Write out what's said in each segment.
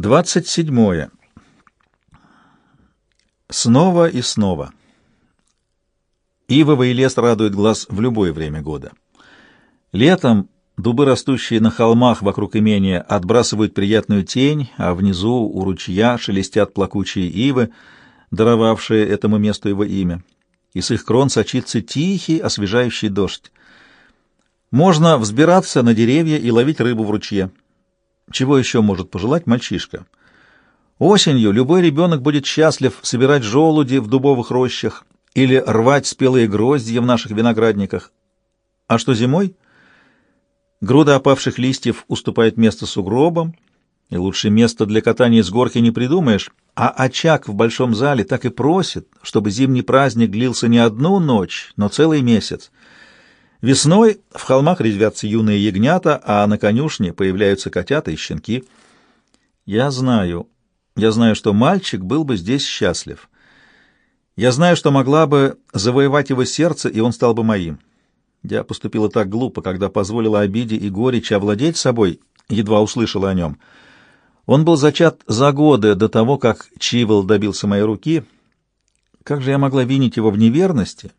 27. Снова и снова. Ивовый лес радует глаз в любое время года. Летом дубы, растущие на холмах вокруг имения, отбрасывают приятную тень, а внизу у ручья шелестят плакучие ивы, даровавшие этому месту его имя, и с их крон сочится тихий, освежающий дождь. Можно взбираться на деревья и ловить рыбу в ручье. Чего еще может пожелать мальчишка? Осенью любой ребенок будет счастлив собирать желуди в дубовых рощах или рвать спелые гроздья в наших виноградниках. А что зимой? Груда опавших листьев уступает место сугробам, и лучше места для катания с горки не придумаешь, а очаг в большом зале так и просит, чтобы зимний праздник длился не одну ночь, но целый месяц. Весной в холмах резвятся юные ягнята, а на конюшне появляются котята и щенки. Я знаю, я знаю, что мальчик был бы здесь счастлив. Я знаю, что могла бы завоевать его сердце, и он стал бы моим. Я поступила так глупо, когда позволила обиде и горечи овладеть собой, едва услышала о нем. Он был зачат за годы до того, как Чивел добился моей руки. Как же я могла винить его в неверности,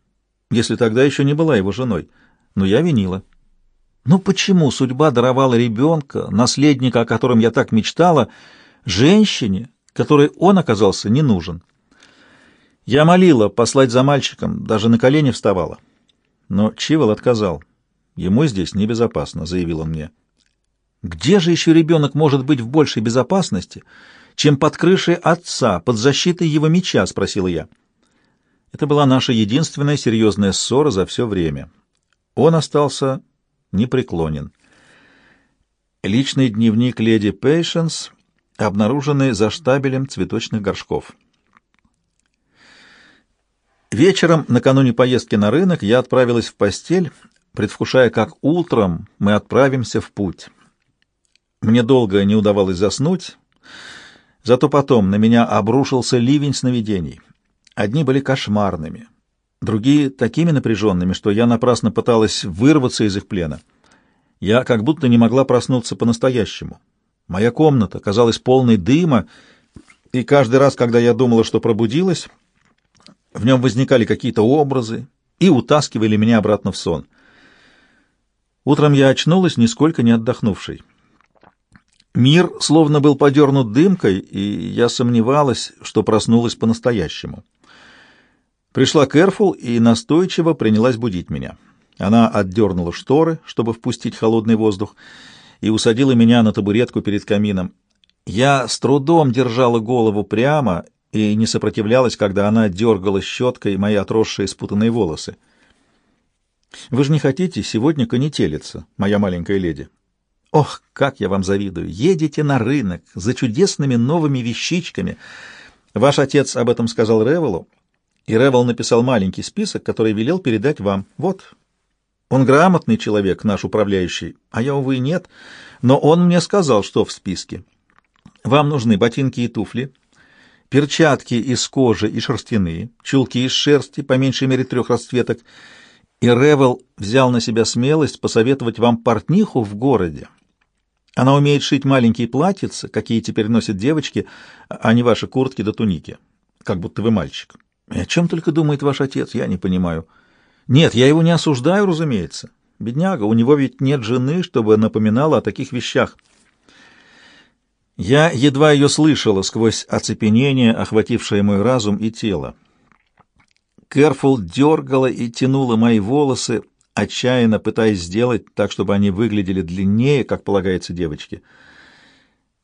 если тогда еще не была его женой? Но я винила. Ну почему судьба даровала ребенка, наследника, о котором я так мечтала, женщине, которой он оказался не нужен? Я молила послать за мальчиком, даже на колени вставала. Но Чивол отказал. Ему здесь небезопасно, заявил он мне. Где же еще ребенок может быть в большей безопасности, чем под крышей отца, под защитой его меча, спросила я. Это была наша единственная серьезная ссора за все время. Он остался непреклонен. Личный дневник леди Пейшенс, обнаруженный за штабелем цветочных горшков. Вечером, накануне поездки на рынок, я отправилась в постель, предвкушая, как утром мы отправимся в путь. Мне долго не удавалось заснуть, зато потом на меня обрушился ливень сновидений. Одни были кошмарными, другие такими напряженными, что я напрасно пыталась вырваться из их плена. Я как будто не могла проснуться по-настоящему. Моя комната казалась полной дыма, и каждый раз, когда я думала, что пробудилась, в нем возникали какие-то образы и утаскивали меня обратно в сон. Утром я очнулась, нисколько не отдохнувшей. Мир словно был подернут дымкой, и я сомневалась, что проснулась по-настоящему. Пришла Кэрфул и настойчиво принялась будить меня. Она отдернула шторы, чтобы впустить холодный воздух, и усадила меня на табуретку перед камином. Я с трудом держала голову прямо и не сопротивлялась, когда она дергала щеткой мои отросшие спутанные волосы. «Вы же не хотите сегодня конетелиться, моя маленькая леди?» «Ох, как я вам завидую! Едете на рынок за чудесными новыми вещичками!» Ваш отец об этом сказал Ревелу, и Ревел написал маленький список, который велел передать вам. Вот. Он грамотный человек, наш управляющий, а я, увы, нет, но он мне сказал, что в списке. Вам нужны ботинки и туфли, перчатки из кожи и шерстяные, чулки из шерсти, по меньшей мере трех расцветок, и Ревел взял на себя смелость посоветовать вам портниху в городе. Она умеет шить маленькие платьица, какие теперь носят девочки, а не ваши куртки да туники, как будто вы мальчик. И о чем только думает ваш отец, я не понимаю. Нет, я его не осуждаю, разумеется. Бедняга, у него ведь нет жены, чтобы напоминала о таких вещах. Я едва ее слышала сквозь оцепенение, охватившее мой разум и тело. Керфул дергала и тянула мои волосы, отчаянно пытаясь сделать так, чтобы они выглядели длиннее, как полагается девочке.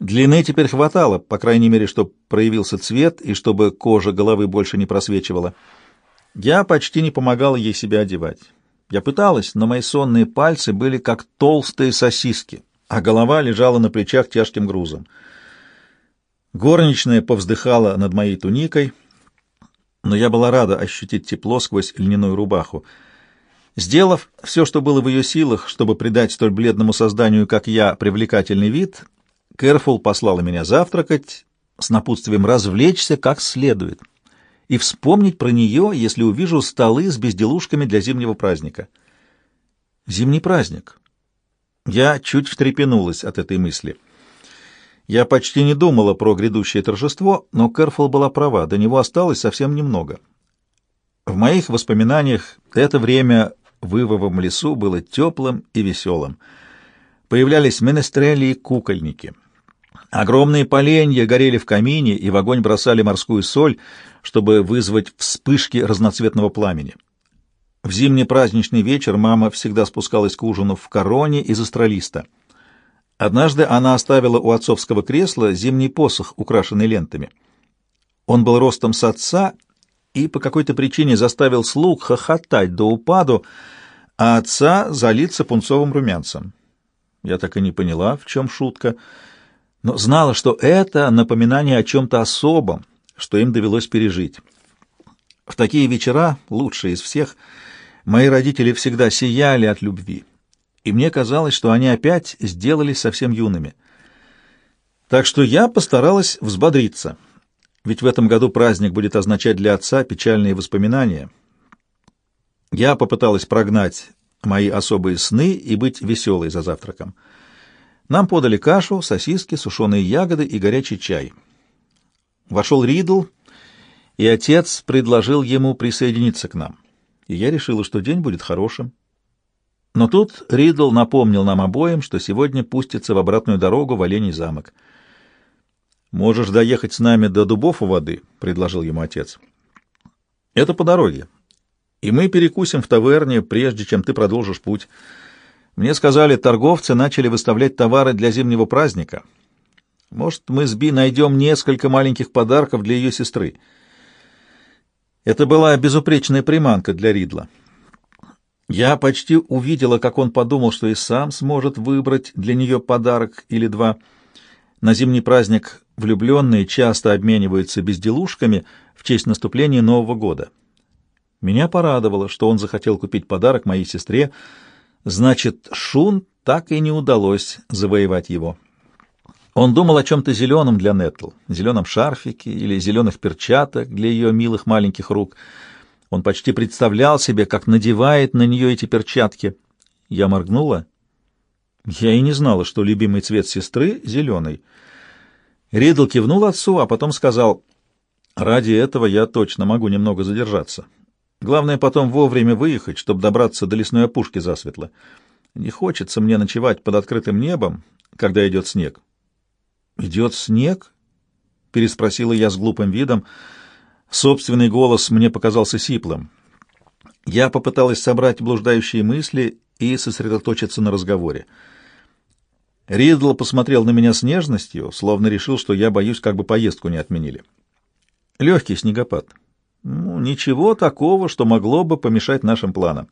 Длины теперь хватало, по крайней мере, чтобы проявился цвет и чтобы кожа головы больше не просвечивала. Я почти не помогала ей себя одевать. Я пыталась, но мои сонные пальцы были как толстые сосиски, а голова лежала на плечах тяжким грузом. Горничная повздыхала над моей туникой, но я была рада ощутить тепло сквозь льняную рубаху. Сделав все, что было в ее силах, чтобы придать столь бледному созданию, как я, привлекательный вид, Кэрфул послала меня завтракать с напутствием развлечься как следует и вспомнить про нее, если увижу столы с безделушками для зимнего праздника. Зимний праздник. Я чуть встрепенулась от этой мысли. Я почти не думала про грядущее торжество, но Кэрфул была права, до него осталось совсем немного. В моих воспоминаниях это время в Ивовом лесу было теплым и веселым. Появлялись менестрели и кукольники. Огромные поленья горели в камине и в огонь бросали морскую соль, чтобы вызвать вспышки разноцветного пламени. В зимний праздничный вечер мама всегда спускалась к ужину в короне из астролиста. Однажды она оставила у отцовского кресла зимний посох, украшенный лентами. Он был ростом с отца и по какой-то причине заставил слуг хохотать до упаду, а отца залиться пунцовым румянцем. Я так и не поняла, в чем шутка, но знала, что это напоминание о чем-то особом, что им довелось пережить. В такие вечера, лучшие из всех, мои родители всегда сияли от любви, и мне казалось, что они опять сделались совсем юными. Так что я постаралась взбодриться — ведь в этом году праздник будет означать для отца печальные воспоминания. Я попыталась прогнать мои особые сны и быть веселой за завтраком. Нам подали кашу, сосиски, сушеные ягоды и горячий чай. Вошел Ридл, и отец предложил ему присоединиться к нам. И я решила, что день будет хорошим. Но тут Ридл напомнил нам обоим, что сегодня пустится в обратную дорогу в Оленей замок — «Можешь доехать с нами до дубов у воды», — предложил ему отец. «Это по дороге. И мы перекусим в таверне, прежде чем ты продолжишь путь. Мне сказали, торговцы начали выставлять товары для зимнего праздника. Может, мы с Би найдем несколько маленьких подарков для ее сестры». Это была безупречная приманка для Ридла. Я почти увидела, как он подумал, что и сам сможет выбрать для нее подарок или два. На зимний праздник влюбленные часто обмениваются безделушками в честь наступления Нового года. Меня порадовало, что он захотел купить подарок моей сестре. Значит, Шун так и не удалось завоевать его. Он думал о чем-то зеленом для Нетл, зеленом шарфике или зеленых перчаток для ее милых маленьких рук. Он почти представлял себе, как надевает на нее эти перчатки. Я моргнула. Я и не знала, что любимый цвет сестры — зеленый — Ридл кивнул отцу, а потом сказал, «Ради этого я точно могу немного задержаться. Главное потом вовремя выехать, чтобы добраться до лесной опушки засветло. Не хочется мне ночевать под открытым небом, когда идет снег». «Идет снег?» — переспросила я с глупым видом. Собственный голос мне показался сиплым. Я попыталась собрать блуждающие мысли и сосредоточиться на разговоре. Ридл посмотрел на меня с нежностью, словно решил, что я боюсь, как бы поездку не отменили. Легкий снегопад. Ну, ничего такого, что могло бы помешать нашим планам.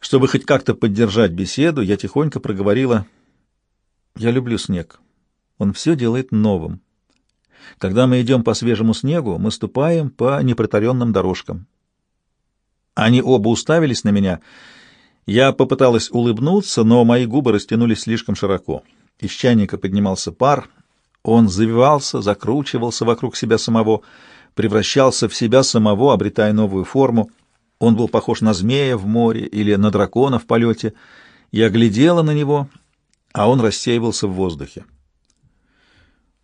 Чтобы хоть как-то поддержать беседу, я тихонько проговорила. «Я люблю снег. Он все делает новым. Когда мы идем по свежему снегу, мы ступаем по непротаренным дорожкам». Они оба уставились на меня — я попыталась улыбнуться, но мои губы растянулись слишком широко. Из чайника поднимался пар, он завивался, закручивался вокруг себя самого, превращался в себя самого, обретая новую форму. Он был похож на змея в море или на дракона в полете. Я глядела на него, а он рассеивался в воздухе.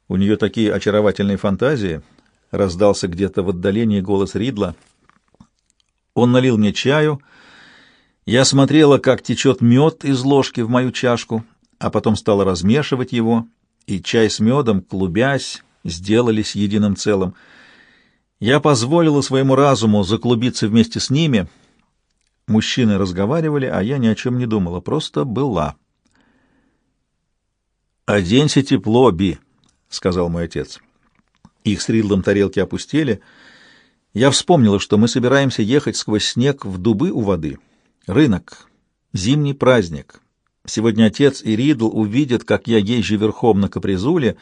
У нее такие очаровательные фантазии, — раздался где-то в отдалении голос Ридла. Он налил мне чаю — я смотрела, как течет мед из ложки в мою чашку, а потом стала размешивать его, и чай с медом, клубясь, сделались единым целым. Я позволила своему разуму заклубиться вместе с ними. Мужчины разговаривали, а я ни о чем не думала, просто была. «Оденься тепло, Би», — сказал мой отец. Их с Ридлом тарелки опустели. Я вспомнила, что мы собираемся ехать сквозь снег в дубы у воды — Рынок. Зимний праздник. Сегодня отец и Ридл увидят, как я езжу верхом на капризуле.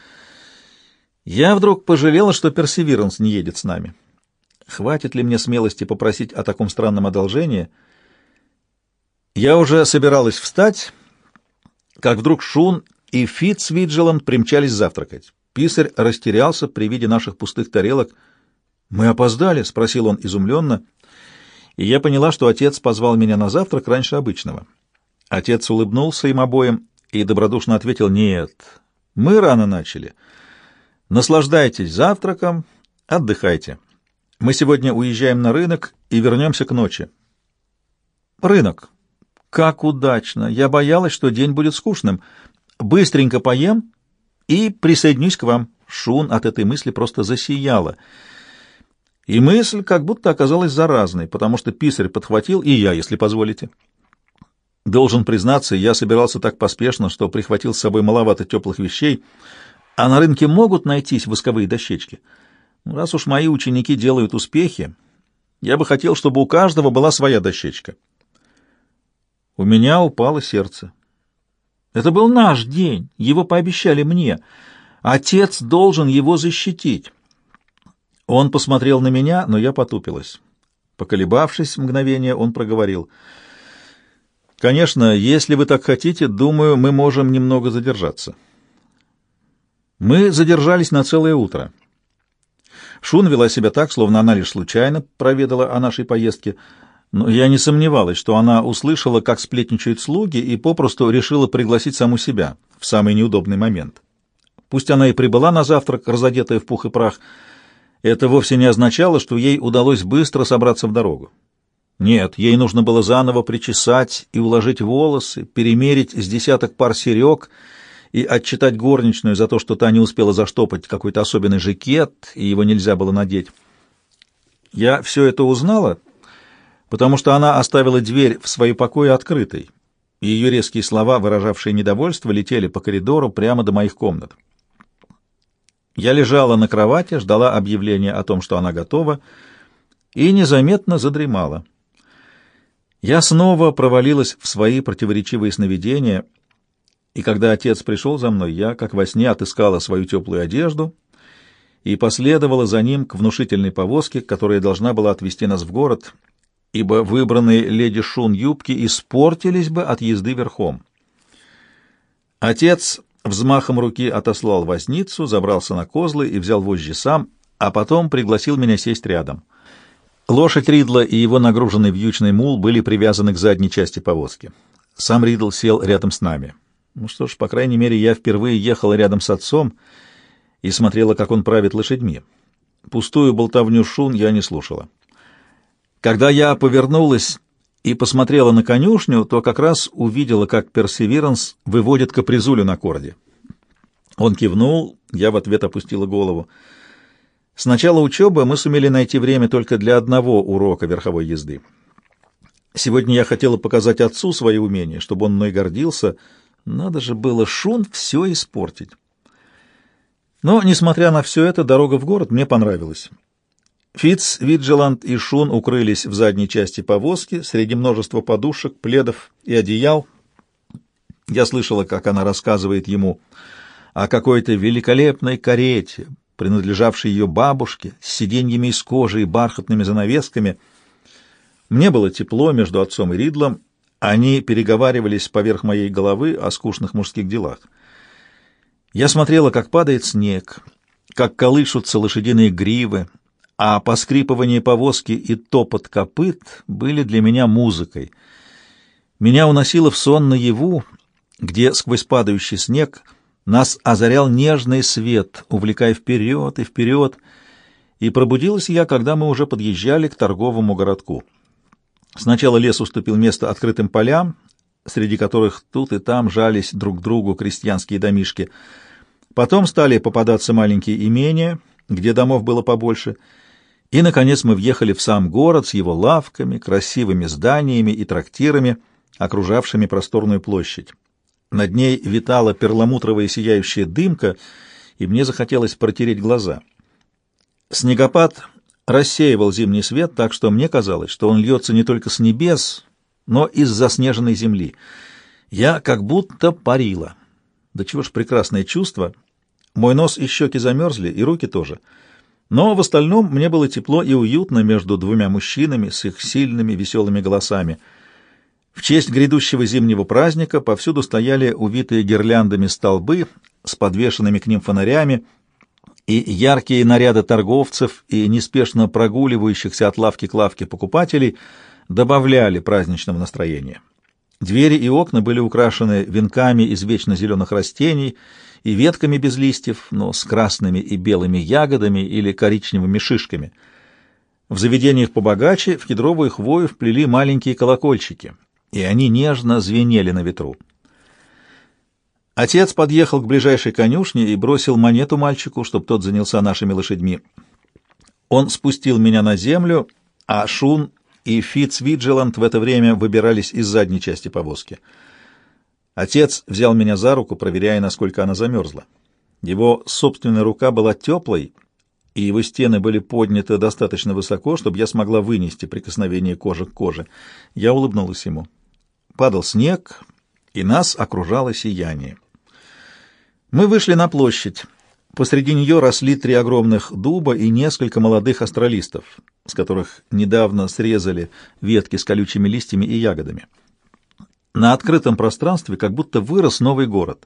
Я вдруг пожалела, что Персеверанс не едет с нами. Хватит ли мне смелости попросить о таком странном одолжении? Я уже собиралась встать, как вдруг Шун и Фит с Виджелом примчались завтракать. Писарь растерялся при виде наших пустых тарелок. «Мы опоздали?» — спросил он изумленно и я поняла, что отец позвал меня на завтрак раньше обычного. Отец улыбнулся им обоим и добродушно ответил «Нет, Мы рано начали. Наслаждайтесь завтраком, отдыхайте. Мы сегодня уезжаем на рынок и вернемся к ночи. Рынок. Как удачно. Я боялась, что день будет скучным. Быстренько поем и присоединюсь к вам. Шун от этой мысли просто засияла. И мысль как будто оказалась заразной, потому что писарь подхватил, и я, если позволите. Должен признаться, я собирался так поспешно, что прихватил с собой маловато теплых вещей, а на рынке могут найтись восковые дощечки. Ну, раз уж мои ученики делают успехи, я бы хотел, чтобы у каждого была своя дощечка. У меня упало сердце. Это был наш день, его пообещали мне. Отец должен его защитить. Он посмотрел на меня, но я потупилась. Поколебавшись мгновение, он проговорил — Конечно, если вы так хотите, думаю, мы можем немного задержаться. Мы задержались на целое утро. Шун вела себя так, словно она лишь случайно проведала о нашей поездке, но я не сомневалась, что она услышала, как сплетничают слуги, и попросту решила пригласить саму себя в самый неудобный момент. Пусть она и прибыла на завтрак, разодетая в пух и прах, это вовсе не означало, что ей удалось быстро собраться в дорогу. Нет, ей нужно было заново причесать и уложить волосы, перемерить с десяток пар серег и отчитать горничную за то, что та не успела заштопать какой-то особенный жакет, и его нельзя было надеть. Я все это узнала, потому что она оставила дверь в свои покои открытой, и ее резкие слова, выражавшие недовольство, летели по коридору прямо до моих комнат. Я лежала на кровати, ждала объявления о том, что она готова, и незаметно задремала. Я снова провалилась в свои противоречивые сновидения, и когда отец пришел за мной, я, как во сне, отыскала свою теплую одежду и последовала за ним к внушительной повозке, которая должна была отвезти нас в город, ибо выбранные леди Шун юбки испортились бы от езды верхом. Отец взмахом руки отослал возницу, забрался на козлы и взял вожжи сам, а потом пригласил меня сесть рядом — Лошадь Ридла и его нагруженный вьючный мул были привязаны к задней части повозки. Сам Ридл сел рядом с нами. Ну что ж, по крайней мере, я впервые ехала рядом с отцом и смотрела, как он правит лошадьми. Пустую болтовню шун я не слушала. Когда я повернулась и посмотрела на конюшню, то как раз увидела, как Персеверанс выводит капризулю на корде. Он кивнул, я в ответ опустила голову. С начала учебы мы сумели найти время только для одного урока верховой езды. Сегодня я хотела показать отцу свои умения, чтобы он мной гордился. Надо же было шун все испортить. Но, несмотря на все это, дорога в город мне понравилась. Фитц, Виджеланд и Шун укрылись в задней части повозки среди множества подушек, пледов и одеял. Я слышала, как она рассказывает ему о какой-то великолепной карете, принадлежавшей ее бабушке, с сиденьями из кожи и бархатными занавесками. Мне было тепло между отцом и Ридлом, они переговаривались поверх моей головы о скучных мужских делах. Я смотрела, как падает снег, как колышутся лошадиные гривы, а поскрипывание повозки и топот копыт были для меня музыкой. Меня уносило в сон наяву, где сквозь падающий снег — нас озарял нежный свет, увлекая вперед и вперед, и пробудилась я, когда мы уже подъезжали к торговому городку. Сначала лес уступил место открытым полям, среди которых тут и там жались друг к другу крестьянские домишки. Потом стали попадаться маленькие имения, где домов было побольше, и, наконец, мы въехали в сам город с его лавками, красивыми зданиями и трактирами, окружавшими просторную площадь. Над ней витала перламутровая сияющая дымка, и мне захотелось протереть глаза. Снегопад рассеивал зимний свет, так что мне казалось, что он льется не только с небес, но и с заснеженной земли. Я как будто парила. Да чего ж прекрасное чувство. Мой нос и щеки замерзли, и руки тоже. Но в остальном мне было тепло и уютно между двумя мужчинами с их сильными веселыми голосами — в честь грядущего зимнего праздника повсюду стояли увитые гирляндами столбы с подвешенными к ним фонарями, и яркие наряды торговцев и неспешно прогуливающихся от лавки к лавке покупателей добавляли праздничного настроения. Двери и окна были украшены венками из вечно зеленых растений и ветками без листьев, но с красными и белыми ягодами или коричневыми шишками. В заведениях побогаче в кедровую хвою вплели маленькие колокольчики, и они нежно звенели на ветру. Отец подъехал к ближайшей конюшне и бросил монету мальчику, чтобы тот занялся нашими лошадьми. Он спустил меня на землю, а Шун и Фитцвиджиланд в это время выбирались из задней части повозки. Отец взял меня за руку, проверяя, насколько она замерзла. Его собственная рука была теплой, и его стены были подняты достаточно высоко, чтобы я смогла вынести прикосновение кожи к коже. Я улыбнулась ему. Падал снег, и нас окружало сияние. Мы вышли на площадь. Посреди нее росли три огромных дуба и несколько молодых астролистов, с которых недавно срезали ветки с колючими листьями и ягодами. На открытом пространстве как будто вырос новый город.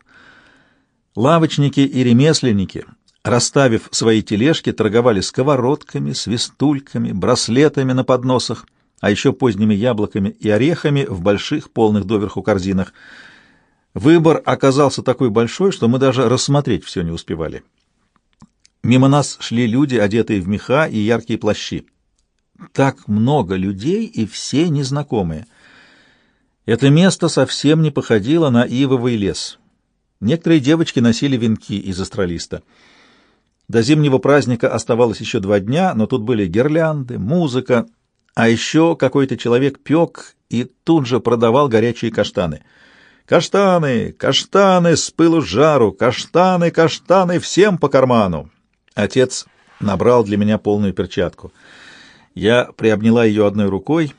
Лавочники и ремесленники, расставив свои тележки, торговали сковородками, свистульками, браслетами на подносах, а еще поздними яблоками и орехами в больших, полных доверху корзинах — Выбор оказался такой большой, что мы даже рассмотреть все не успевали. Мимо нас шли люди, одетые в меха и яркие плащи. Так много людей, и все незнакомые. Это место совсем не походило на ивовый лес. Некоторые девочки носили венки из астролиста. До зимнего праздника оставалось еще два дня, но тут были гирлянды, музыка, а еще какой-то человек пек и тут же продавал горячие каштаны — Каштаны, каштаны с пылу с жару, каштаны, каштаны, всем по карману. Отец набрал для меня полную перчатку. Я приобняла ее одной рукой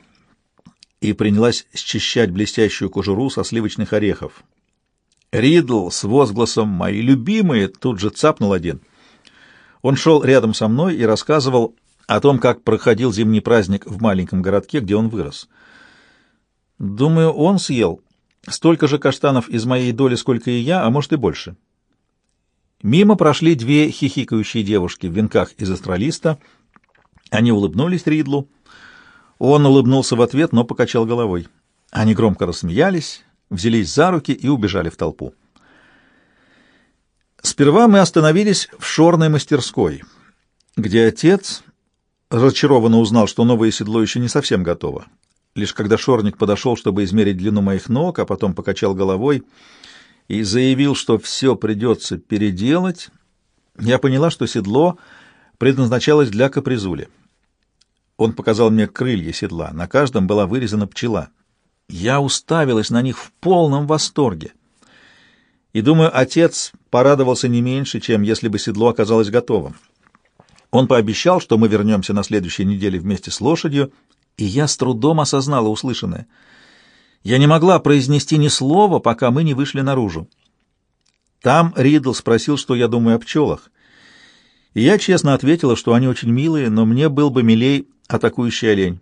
и принялась счищать блестящую кожуру со сливочных орехов. Ридл с возгласом «Мои любимые!» тут же цапнул один. Он шел рядом со мной и рассказывал о том, как проходил зимний праздник в маленьком городке, где он вырос. Думаю, он съел Столько же каштанов из моей доли, сколько и я, а может и больше. Мимо прошли две хихикающие девушки в венках из астралиста. Они улыбнулись Ридлу. Он улыбнулся в ответ, но покачал головой. Они громко рассмеялись, взялись за руки и убежали в толпу. Сперва мы остановились в шорной мастерской, где отец разочарованно узнал, что новое седло еще не совсем готово. Лишь когда шорник подошел, чтобы измерить длину моих ног, а потом покачал головой и заявил, что все придется переделать, я поняла, что седло предназначалось для капризули. Он показал мне крылья седла, на каждом была вырезана пчела. Я уставилась на них в полном восторге. И, думаю, отец порадовался не меньше, чем если бы седло оказалось готовым. Он пообещал, что мы вернемся на следующей неделе вместе с лошадью и я с трудом осознала услышанное. Я не могла произнести ни слова, пока мы не вышли наружу. Там Ридл спросил, что я думаю о пчелах. И я честно ответила, что они очень милые, но мне был бы милей атакующий олень.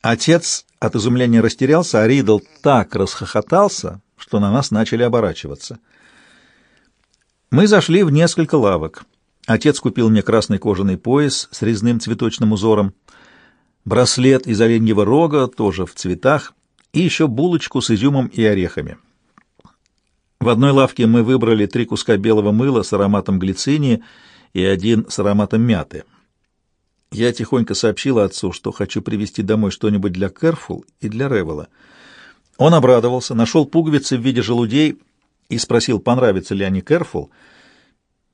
Отец от изумления растерялся, а Ридл так расхохотался, что на нас начали оборачиваться. Мы зашли в несколько лавок. Отец купил мне красный кожаный пояс с резным цветочным узором — браслет из оленьего рога, тоже в цветах, и еще булочку с изюмом и орехами. В одной лавке мы выбрали три куска белого мыла с ароматом глицинии и один с ароматом мяты. Я тихонько сообщила отцу, что хочу привезти домой что-нибудь для Кэрфул и для Ревела. Он обрадовался, нашел пуговицы в виде желудей и спросил, понравятся ли они Кэрфул.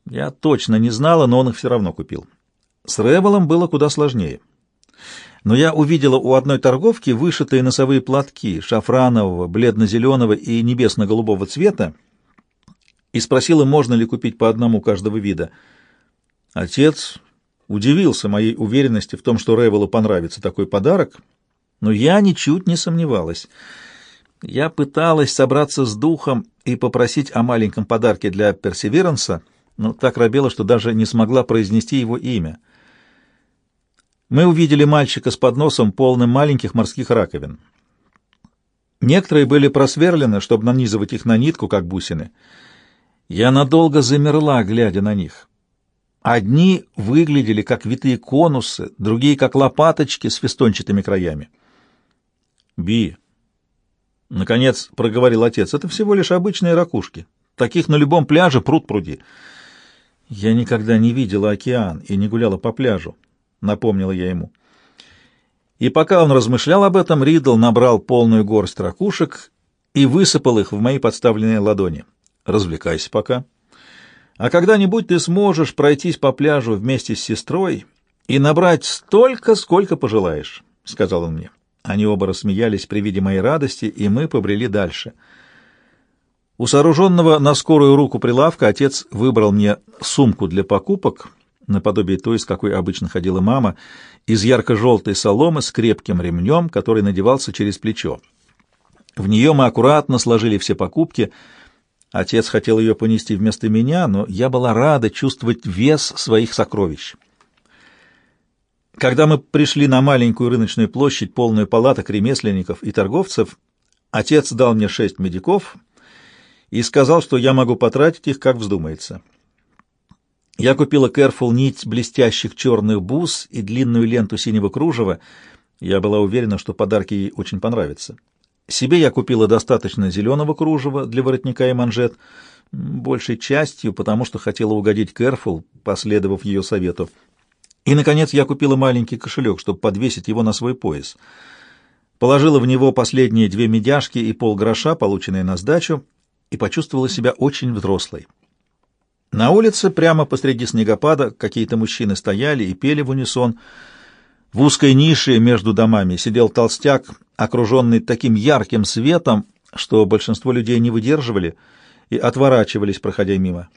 Я точно не знала, но он их все равно купил. С Ревелом было куда сложнее но я увидела у одной торговки вышитые носовые платки шафранового, бледно-зеленого и небесно-голубого цвета и спросила, можно ли купить по одному каждого вида. Отец удивился моей уверенности в том, что Ревелу понравится такой подарок, но я ничуть не сомневалась. Я пыталась собраться с духом и попросить о маленьком подарке для Персеверанса, но так робела, что даже не смогла произнести его имя — мы увидели мальчика с подносом, полным маленьких морских раковин. Некоторые были просверлены, чтобы нанизывать их на нитку, как бусины. Я надолго замерла, глядя на них. Одни выглядели как витые конусы, другие — как лопаточки с фестончатыми краями. «Би», — наконец проговорил отец, — «это всего лишь обычные ракушки. Таких на любом пляже пруд пруди. Я никогда не видела океан и не гуляла по пляжу, напомнила я ему. И пока он размышлял об этом, Ридл набрал полную горсть ракушек и высыпал их в мои подставленные ладони. Развлекайся пока. А когда-нибудь ты сможешь пройтись по пляжу вместе с сестрой и набрать столько, сколько пожелаешь, — сказал он мне. Они оба рассмеялись при виде моей радости, и мы побрели дальше. У сооруженного на скорую руку прилавка отец выбрал мне сумку для покупок, наподобие той, с какой обычно ходила мама, из ярко-желтой соломы с крепким ремнем, который надевался через плечо. В нее мы аккуратно сложили все покупки. Отец хотел ее понести вместо меня, но я была рада чувствовать вес своих сокровищ. Когда мы пришли на маленькую рыночную площадь, полную палаток ремесленников и торговцев, отец дал мне шесть медиков и сказал, что я могу потратить их, как вздумается. Я купила Кэрфул нить блестящих черных бус и длинную ленту синего кружева. Я была уверена, что подарки ей очень понравятся. Себе я купила достаточно зеленого кружева для воротника и манжет, большей частью, потому что хотела угодить Кэрфул, последовав ее совету. И, наконец, я купила маленький кошелек, чтобы подвесить его на свой пояс. Положила в него последние две медяшки и полгроша, полученные на сдачу, и почувствовала себя очень взрослой. На улице, прямо посреди снегопада, какие-то мужчины стояли и пели в унисон. В узкой нише между домами сидел толстяк, окруженный таким ярким светом, что большинство людей не выдерживали и отворачивались, проходя мимо.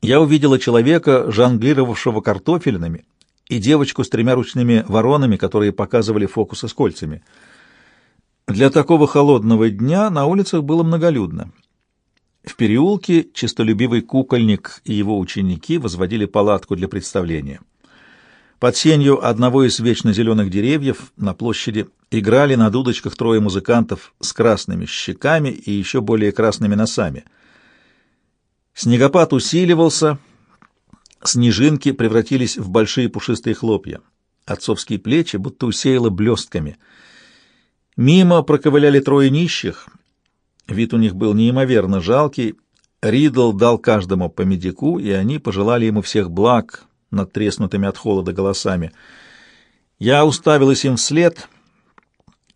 Я увидела человека, жонглировавшего картофельными, и девочку с тремя ручными воронами, которые показывали фокусы с кольцами. Для такого холодного дня на улицах было многолюдно. В переулке чистолюбивый кукольник и его ученики возводили палатку для представления. Под сенью одного из вечно зеленых деревьев на площади играли на дудочках трое музыкантов с красными щеками и еще более красными носами. Снегопад усиливался, снежинки превратились в большие пушистые хлопья. Отцовские плечи будто усеяло блестками. Мимо проковыляли трое нищих — Вид у них был неимоверно жалкий. Ридл дал каждому по медику, и они пожелали ему всех благ над треснутыми от холода голосами. Я уставилась им вслед,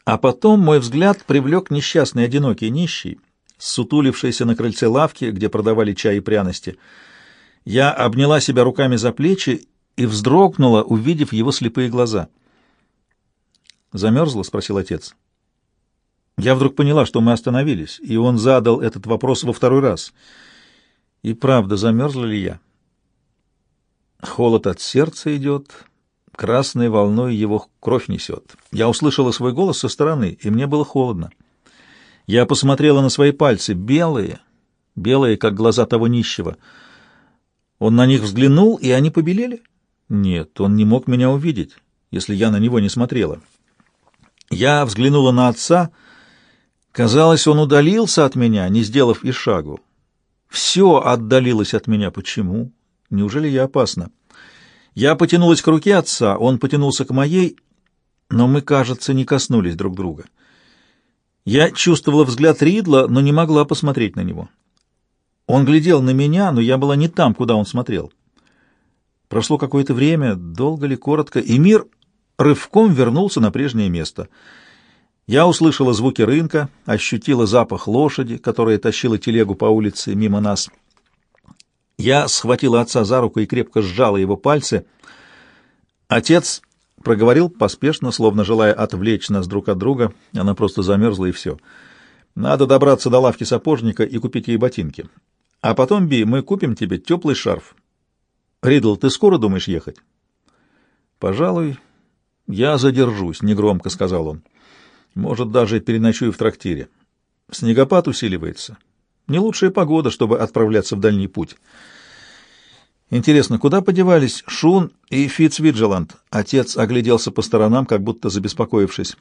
а потом мой взгляд привлек несчастный одинокий нищий, сутулившийся на крыльце лавки, где продавали чай и пряности. Я обняла себя руками за плечи и вздрогнула, увидев его слепые глаза. «Замерзла?» — спросил отец. Я вдруг поняла, что мы остановились, и он задал этот вопрос во второй раз. И правда, замерзла ли я? Холод от сердца идет, красной волной его кровь несет. Я услышала свой голос со стороны, и мне было холодно. Я посмотрела на свои пальцы, белые, белые, как глаза того нищего. Он на них взглянул, и они побелели? Нет, он не мог меня увидеть, если я на него не смотрела. Я взглянула на отца — Казалось, он удалился от меня, не сделав и шагу. Все отдалилось от меня. Почему? Неужели я опасна? Я потянулась к руке отца, он потянулся к моей, но мы, кажется, не коснулись друг друга. Я чувствовала взгляд Ридла, но не могла посмотреть на него. Он глядел на меня, но я была не там, куда он смотрел. Прошло какое-то время, долго ли, коротко, и мир рывком вернулся на прежнее место — я услышала звуки рынка, ощутила запах лошади, которая тащила телегу по улице мимо нас. Я схватила отца за руку и крепко сжала его пальцы. Отец проговорил поспешно, словно желая отвлечь нас друг от друга. Она просто замерзла, и все. Надо добраться до лавки сапожника и купить ей ботинки. А потом, Би, мы купим тебе теплый шарф. Ридл, ты скоро думаешь ехать? Пожалуй, я задержусь, негромко сказал он. Может, даже переночую в трактире. Снегопад усиливается. Не лучшая погода, чтобы отправляться в дальний путь. Интересно, куда подевались Шун и Фитцвиджеланд? Отец огляделся по сторонам, как будто забеспокоившись.